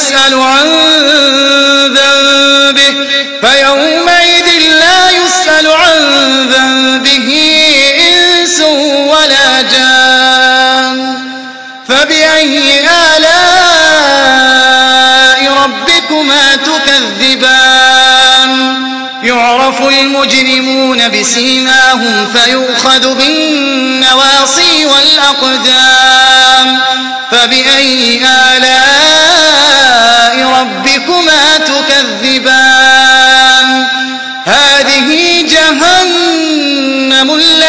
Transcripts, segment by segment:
يسأل عن ذنبه فيومئذ لا يسأل عن ذنبه إنس ولا جان. فبأي آلاء ربكما تكذبان؟ يعرف المجرمون بسيماهم فيؤخذ بالنواصي والأقدام. فبأي آلاء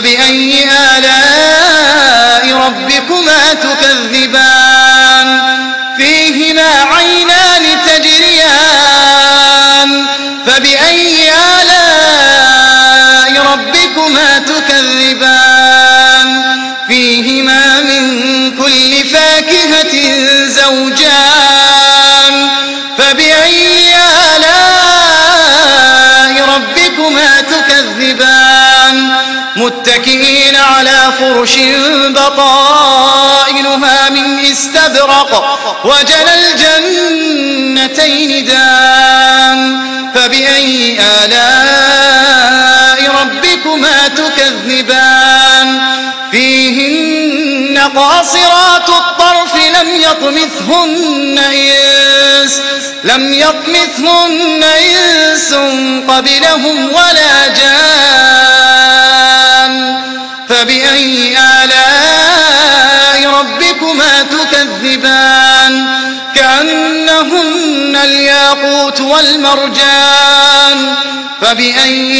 فبأي متكئين على فرش بطائنها من استبرق وجل الجنتين دان فبأي آلاء ربكما تكذبان؟ فيهن قاصرات الطرف لم يطمثهن إنس لم يطمثهن إنس قبلهم ولا والمرجان فبأي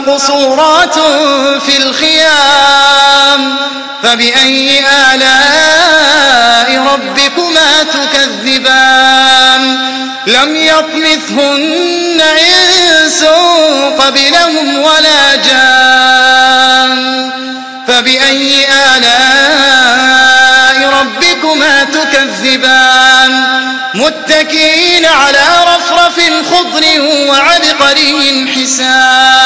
مقصورات في الخيام فبأي آلاء ربكما تكذبان؟ لم يطمثهن إنس قبلهم ولا جان. فبأي آلاء ربكما تكذبان؟ متكئين على رفرف خضر وعبقري حسان.